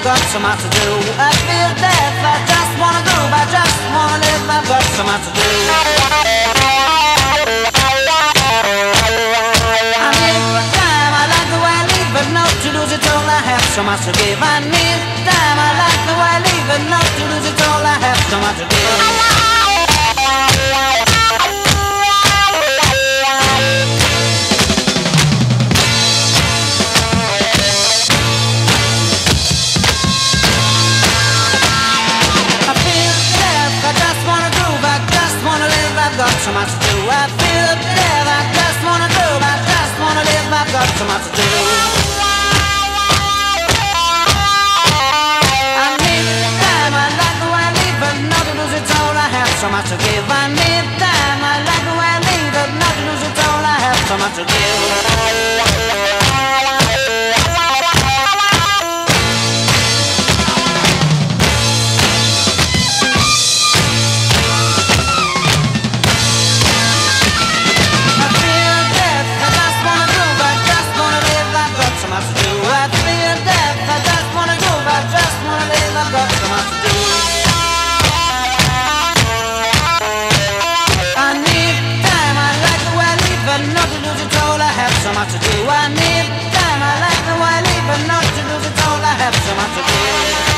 much to do. I feel death, I just wanna groove, I just wanna live, I've got so much to do. I need time, I like the way I live, but not to lose it all, I have so much to give. I need time, I like the way I live, but not to lose it all, I have so much to give. So much to do. I feel death, I just wanna groove, I just wanna live, I've got so much to do. I need time, I like the way I live, but not to all, I have so much to give. I need time, I like the way I live, but not to it all, I have so much to give. I'm not to do.